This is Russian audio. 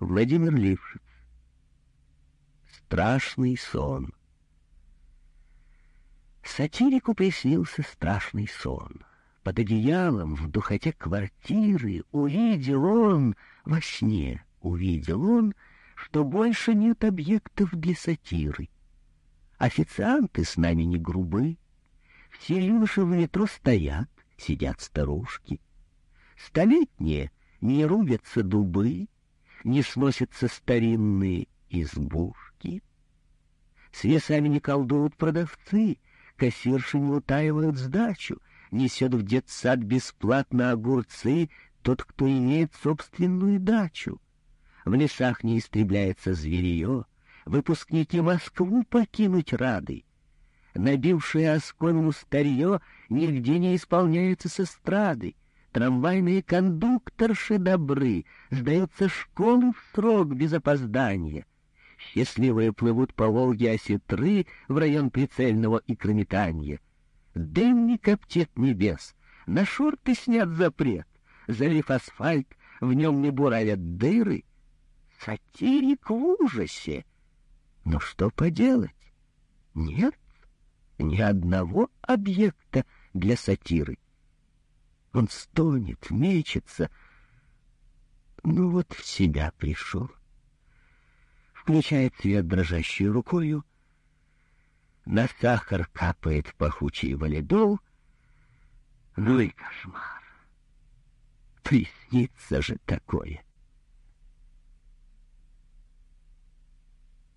Владимир Лившиц. Страшный сон. Сатирику приснился страшный сон. Под одеялом, в духоте квартиры, увидел он, во сне увидел он, что больше нет объектов для сатиры. Официанты с нами не грубы, все юноши в метро стоят, сидят старушки. Столетние не рубятся дубы, не сносятся старинные избушки. С весами не колдуют продавцы, кассирши не утаивают сдачу, несет в детсад бесплатно огурцы тот, кто имеет собственную дачу. В лесах не истребляется зверье, выпускники Москву покинуть рады. Набившие оскомину старье нигде не исполняется с эстрады. Трамвайные кондукторши добры, сдаются школы в срок без опоздания. Счастливые плывут по Волге осетры в район прицельного икрометания. Дым не коптет небес, на шорты снят запрет, залив асфальт, в нем не буравят дыры. Сатирик в ужасе. Но что поделать? Нет ни одного объекта для сатиры. Он стонет, мечется. Ну вот в себя пришел. Включает свет дрожащей рукою. На сахар капает пахучий валидол. Ну и кошмар. Приснится же такое.